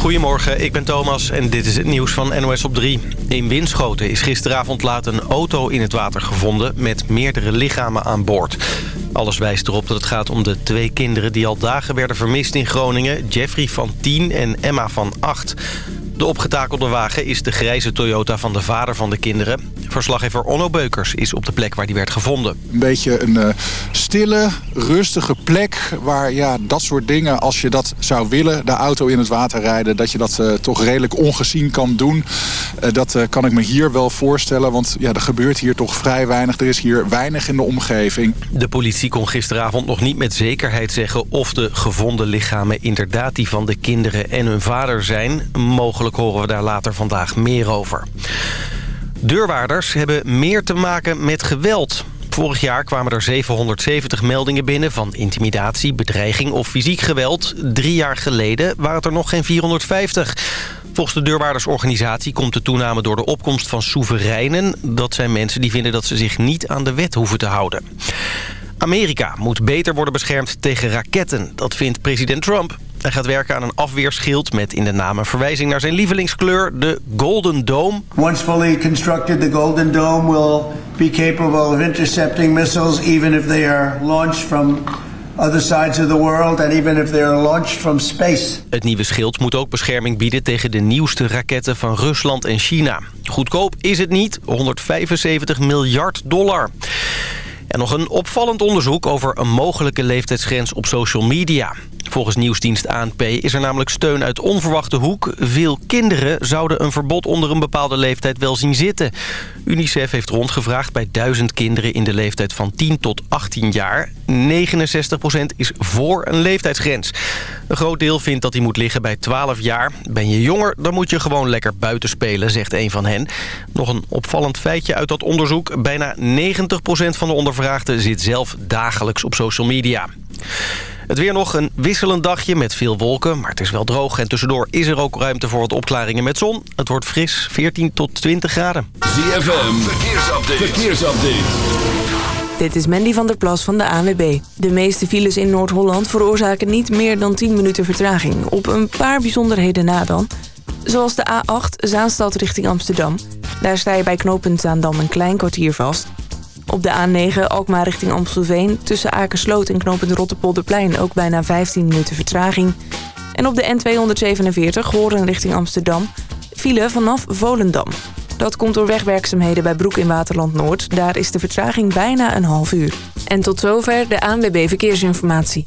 Goedemorgen, ik ben Thomas en dit is het nieuws van NOS op 3. In Winschoten is gisteravond laat een auto in het water gevonden... met meerdere lichamen aan boord. Alles wijst erop dat het gaat om de twee kinderen... die al dagen werden vermist in Groningen. Jeffrey van 10 en Emma van 8. De opgetakelde wagen is de grijze Toyota van de vader van de kinderen. Verslaggever Onno Beukers is op de plek waar die werd gevonden. Een beetje een uh, stille, rustige plek waar ja, dat soort dingen... als je dat zou willen, de auto in het water rijden... dat je dat uh, toch redelijk ongezien kan doen. Uh, dat kan ik me hier wel voorstellen, want ja, er gebeurt hier toch vrij weinig. Er is hier weinig in de omgeving. De politie kon gisteravond nog niet met zekerheid zeggen... of de gevonden lichamen inderdaad die van de kinderen en hun vader zijn. Mogelijk horen we daar later vandaag meer over. Deurwaarders hebben meer te maken met geweld. Vorig jaar kwamen er 770 meldingen binnen van intimidatie, bedreiging of fysiek geweld. Drie jaar geleden waren het er nog geen 450. Volgens de deurwaardersorganisatie komt de toename door de opkomst van soevereinen. Dat zijn mensen die vinden dat ze zich niet aan de wet hoeven te houden. Amerika moet beter worden beschermd tegen raketten. Dat vindt president Trump. Hij gaat werken aan een afweerschild met in de naam een verwijzing naar zijn lievelingskleur, de Golden Dome. Once fully constructed, the Golden Dome will be capable of intercepting missiles even if they are launched from other sides of the world and even if they are launched from space. Het nieuwe schild moet ook bescherming bieden tegen de nieuwste raketten van Rusland en China. Goedkoop is het niet, 175 miljard dollar. En nog een opvallend onderzoek over een mogelijke leeftijdsgrens op social media. Volgens nieuwsdienst ANP is er namelijk steun uit onverwachte hoek. Veel kinderen zouden een verbod onder een bepaalde leeftijd wel zien zitten. UNICEF heeft rondgevraagd bij duizend kinderen in de leeftijd van 10 tot 18 jaar. 69% is voor een leeftijdsgrens. Een groot deel vindt dat die moet liggen bij 12 jaar. Ben je jonger, dan moet je gewoon lekker buiten spelen, zegt een van hen. Nog een opvallend feitje uit dat onderzoek. Bijna 90% van de ondervraagden zit zelf dagelijks op social media. Het weer nog een wisselend dagje met veel wolken, maar het is wel droog. En tussendoor is er ook ruimte voor wat opklaringen met zon. Het wordt fris, 14 tot 20 graden. ZFM, verkeersupdate. verkeersupdate. Dit is Mandy van der Plas van de ANWB. De meeste files in Noord-Holland veroorzaken niet meer dan 10 minuten vertraging. Op een paar bijzonderheden na dan. Zoals de A8 Zaanstad richting Amsterdam. Daar sta je bij knooppunt Zaandam een klein kwartier vast. Op de A9 Alkmaar richting Amstelveen... tussen Akersloot en knooppunt Rotterpolderplein ook bijna 15 minuten vertraging. En op de N247 Horen richting Amsterdam... file vanaf Volendam. Dat komt door wegwerkzaamheden bij Broek in Waterland Noord. Daar is de vertraging bijna een half uur. En tot zover de ANWB Verkeersinformatie.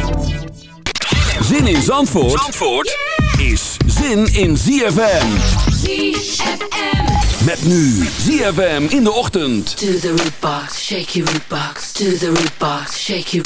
Zin in Zandvoort, Zandvoort is zin in ZFM. ZFM. Met nu ZFM in de ochtend. To the root box, shake your root box. To the root box, shake your...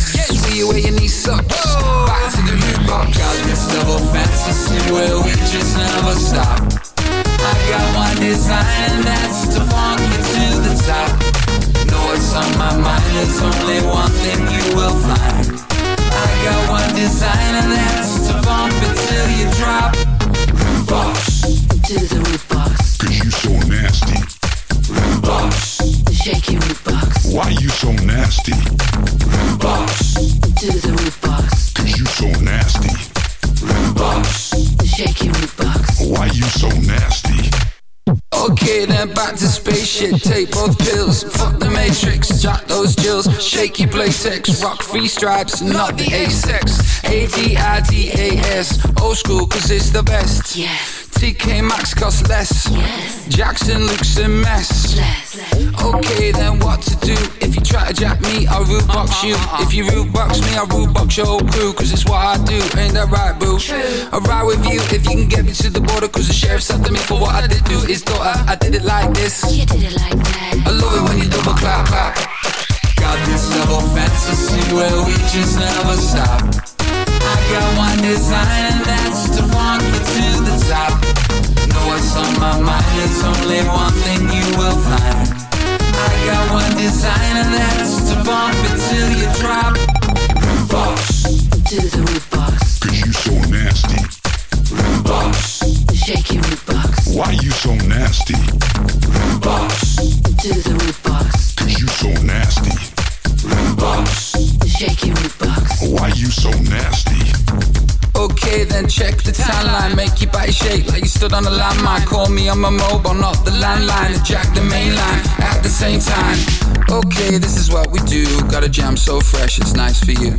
See you where your knees suck. Oh. Back to the Rudebox. Got this double fantasy where we just never stop. I got one design and that's to funk you to the top. Know what's on my mind, there's only one thing you will find. I got one design and that's to bump it till you drop. Roof box. To the roof box. Cause you so nasty. Roof box. Shake your roof box. Why you so nasty? Roof box. To the roof box. Cause you so nasty. Roof box. Shake your roof box. Why you so nasty? Okay, then back to spaceship. Take both pills. Fuck the matrix. Jack those jills. Shaky playtex. Rock free stripes, not the A-sex. A-D-I-D-A-S. Old school, cause it's the best. Yes. TK Maxx costs less. Yes. Jackson looks a mess. Less. Okay, then what to do? If you try to jack me, I'll Rudebox you. If you Rudebox me, I'll Rudebox your whole crew. Cause it's what I do, ain't that right, boo? True. I'll ride with you if you can get me to the border. Cause the sheriff's after me for what I did do. Is daughter, I did it like this. You did it like that. I love it when you double clap, clap. Got this double fantasy where we just never stop. I got one design and that's to funk you to the top. Know what's on my mind? There's only one thing you will find. I got one design and that's to bump it till you drop. Roof box, To the roof box. Cause you so nasty. roof box, Shake your roof box. Why you so nasty? roof box, To the roof box. Cause you so nasty. roof box. Shake your roof box. Why you so nasty? Okay, then check the timeline. Make your body shake like you stood on a landmine. Call me on my mobile, not the landline. Jack the main line at the same time. Okay, this is what we do. Got a jam so fresh, it's nice for you.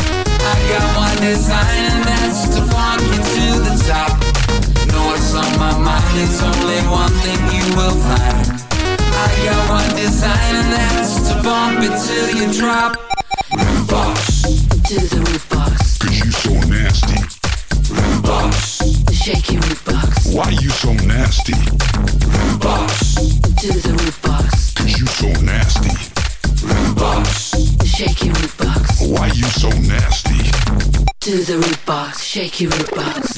I got one design and that's to funk you to the top. Know what's on my mind? It's only one thing you will find. I got one design and that's to bump it till you drop. Roof box, To the roof box. Cause you so nasty. roof box, Shake your roof box. Why you so nasty? roof box, To the roof box. Cause you so nasty. roof box. Shake your roof box. Why you so nasty? Do the roof box. Shake your roof box.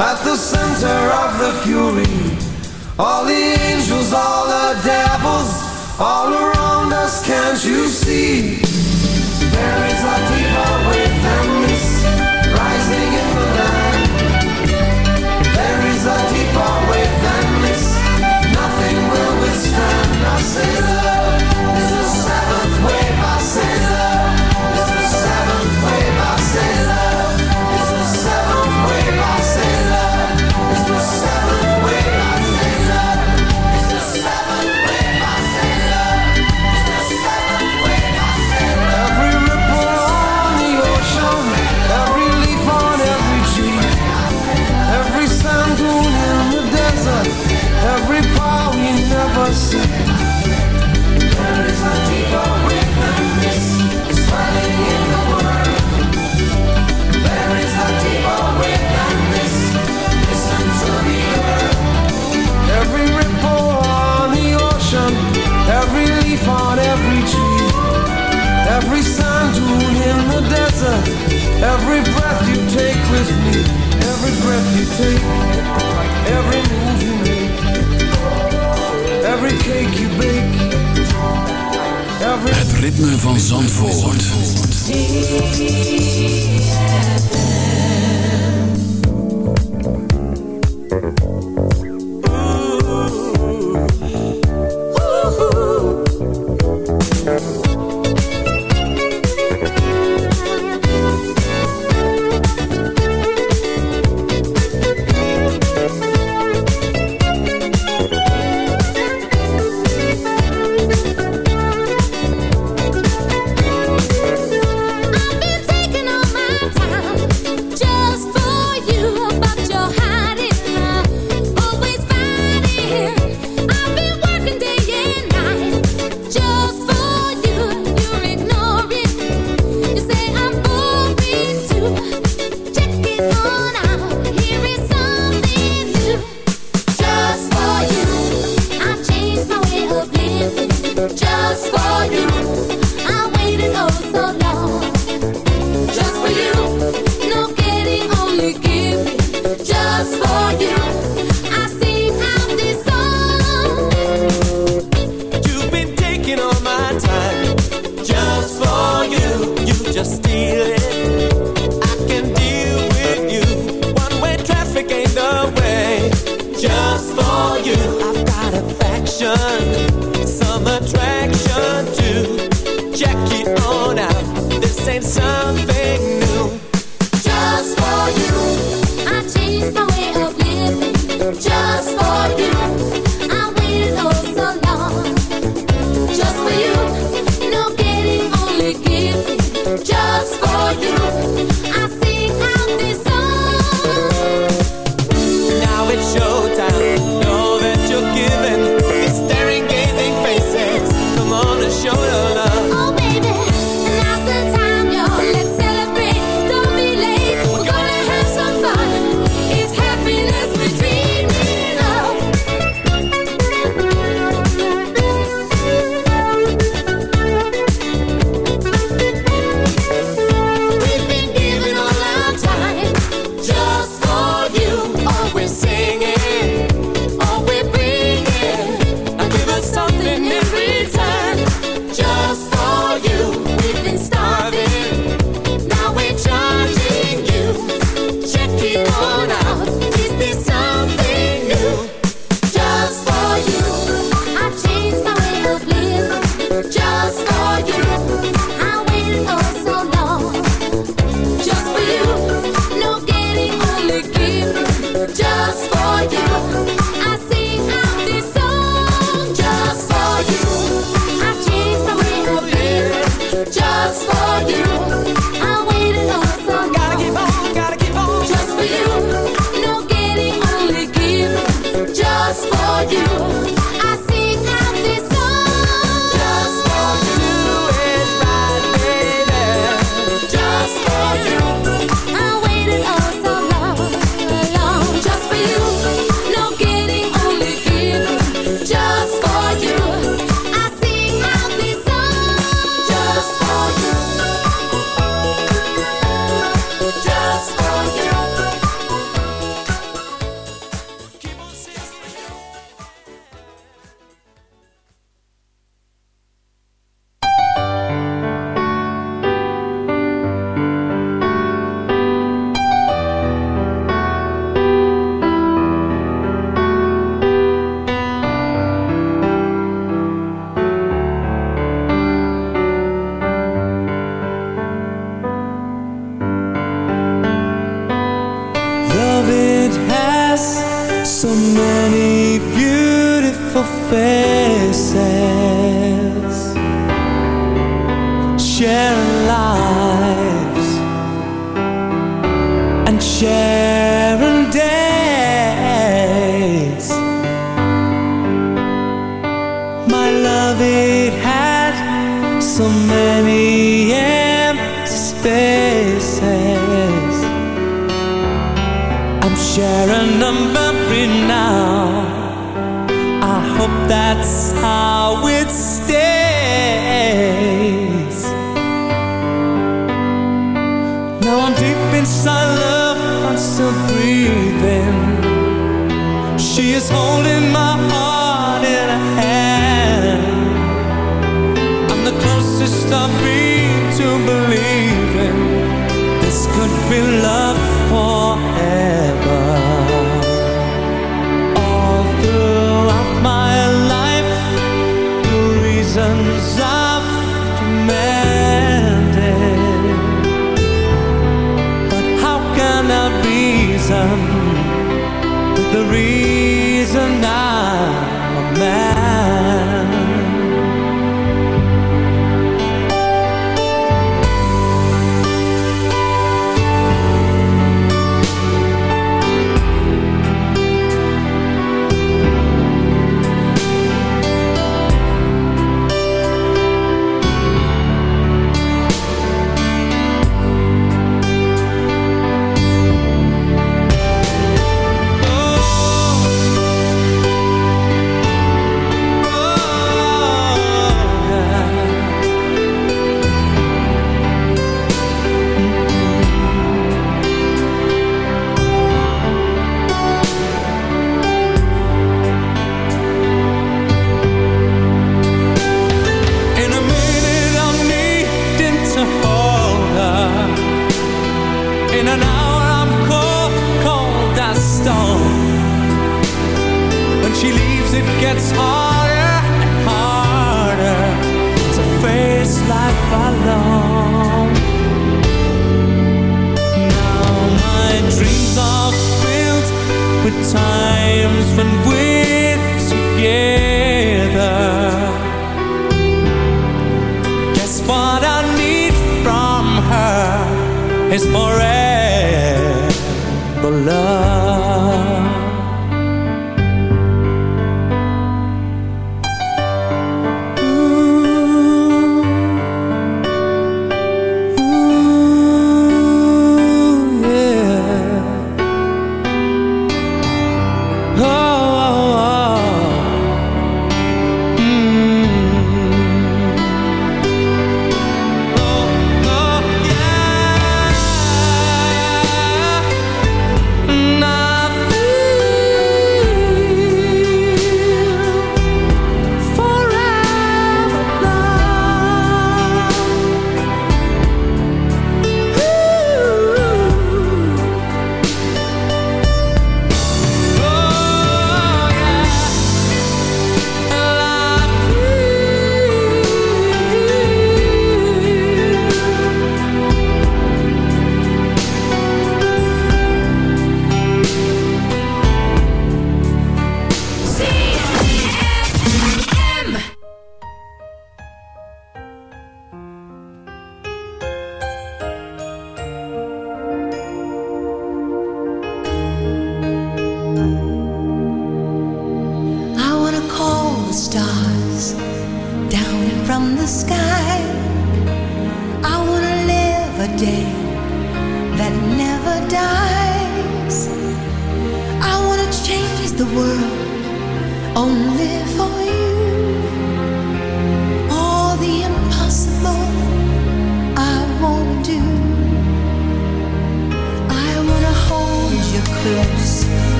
At the center of the fury All the angels, all the devils All around us, can't you see? There is a deeper way than this Rising in the land. There is a deeper way than this Nothing will withstand, I say with me Every breath you take Every move you make Every cake you bake every... Het ritme van Zandvoort. Beautiful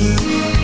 you.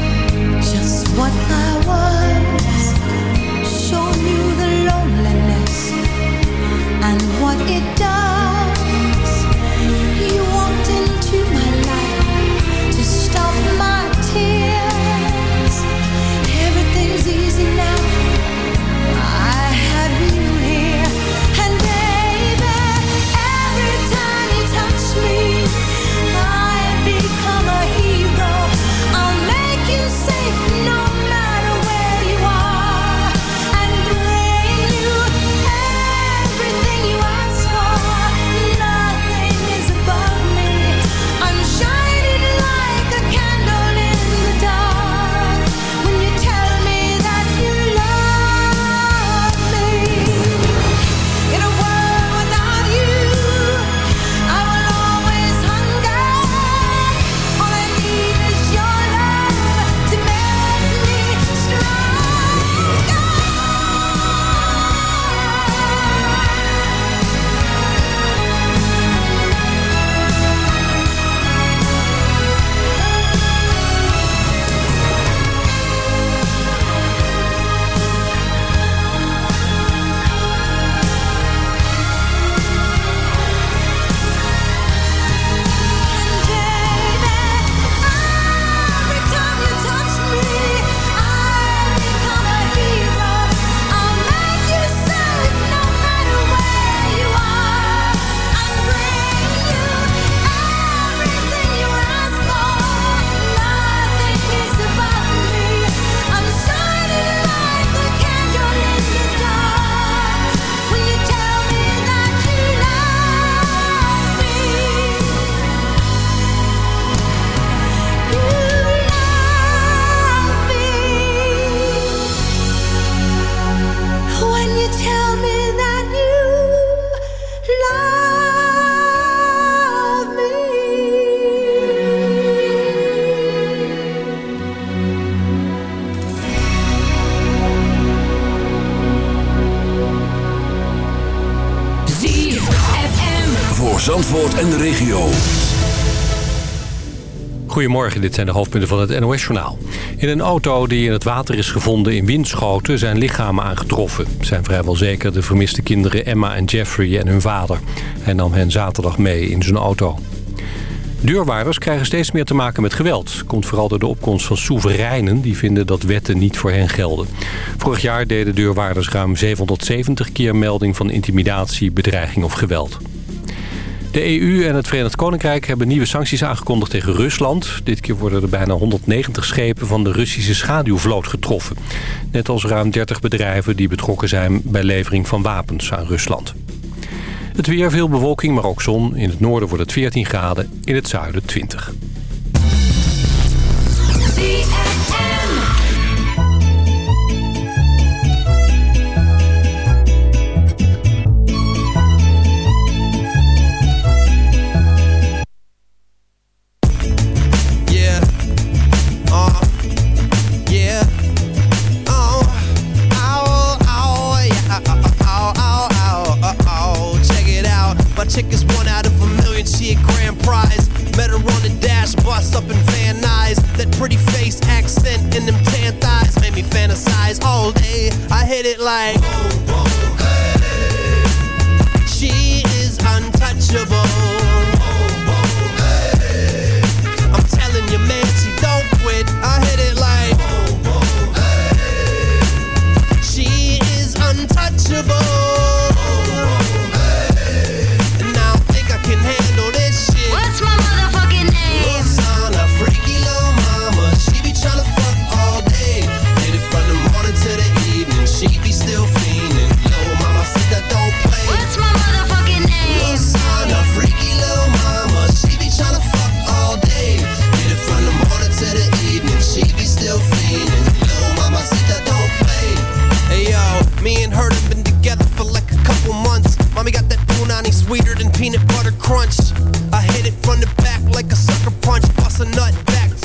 Goedemorgen, dit zijn de hoofdpunten van het NOS-journaal. In een auto die in het water is gevonden in Winschoten zijn lichamen aangetroffen. Het zijn vrijwel zeker de vermiste kinderen Emma en Jeffrey en hun vader. Hij nam hen zaterdag mee in zijn auto. Deurwaarders krijgen steeds meer te maken met geweld. Komt vooral door de opkomst van soevereinen die vinden dat wetten niet voor hen gelden. Vorig jaar deden deurwaarders ruim 770 keer melding van intimidatie, bedreiging of geweld. De EU en het Verenigd Koninkrijk hebben nieuwe sancties aangekondigd tegen Rusland. Dit keer worden er bijna 190 schepen van de Russische schaduwvloot getroffen. Net als ruim 30 bedrijven die betrokken zijn bij levering van wapens aan Rusland. Het weer, veel bewolking, maar ook zon. In het noorden wordt het 14 graden, in het zuiden 20. Chick is one out of a million. She a grand prize. Met her on the dash bus up in Van Nuys. That pretty face, accent, and them tan thighs made me fantasize all day. I hit it like. She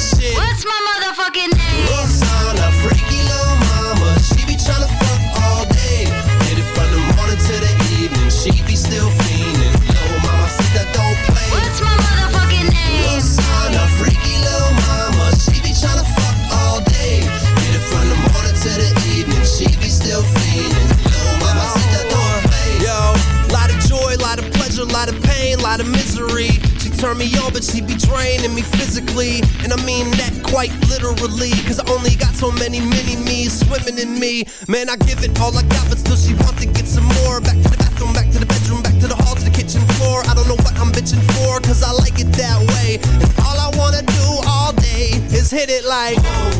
Shit. What's my motherfucking name? Me on, but she be draining me physically. And I mean that quite literally. Cause I only got so many mini me's swimming in me. Man, I give it all I got, but still she want to get some more. Back to the bathroom, back to the bedroom, back to the hall, to the kitchen floor. I don't know what I'm bitching for, cause I like it that way. And all I wanna do all day is hit it like.